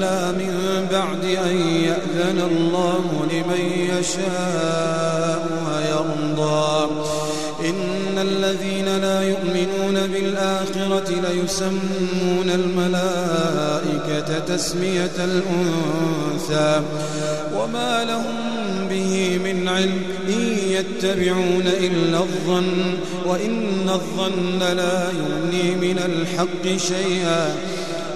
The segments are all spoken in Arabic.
إلا من بعد أن يأذن الله لمن يشاء ويرضى. إن الذين لا يؤمنون بالآخرة ليسمون الملائكة تسمية الأنثى. وما لهم به من علم إن يتبعون إلا الظن. وإن الظن لا يغني من الحق شيئا.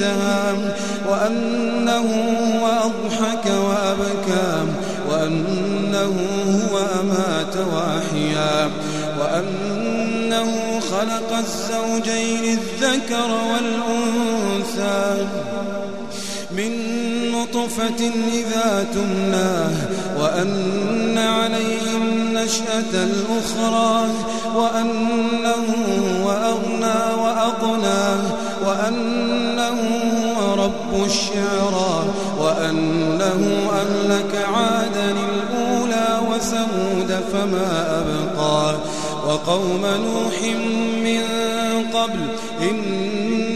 المنتهى وأنه هو أضحك وأبكى وأنه هو أمات وأحيا وأنه خلق الزوجين الذكر والأنثى. من نطفة إذا تمناه وأن عليه النشأة الأخرى وأنه وأغنى وأقنى وأنه هو رب الشعرى وأنه أهلك عادا الأولى وثمود فما أبقى وقوم نوح من قبل إن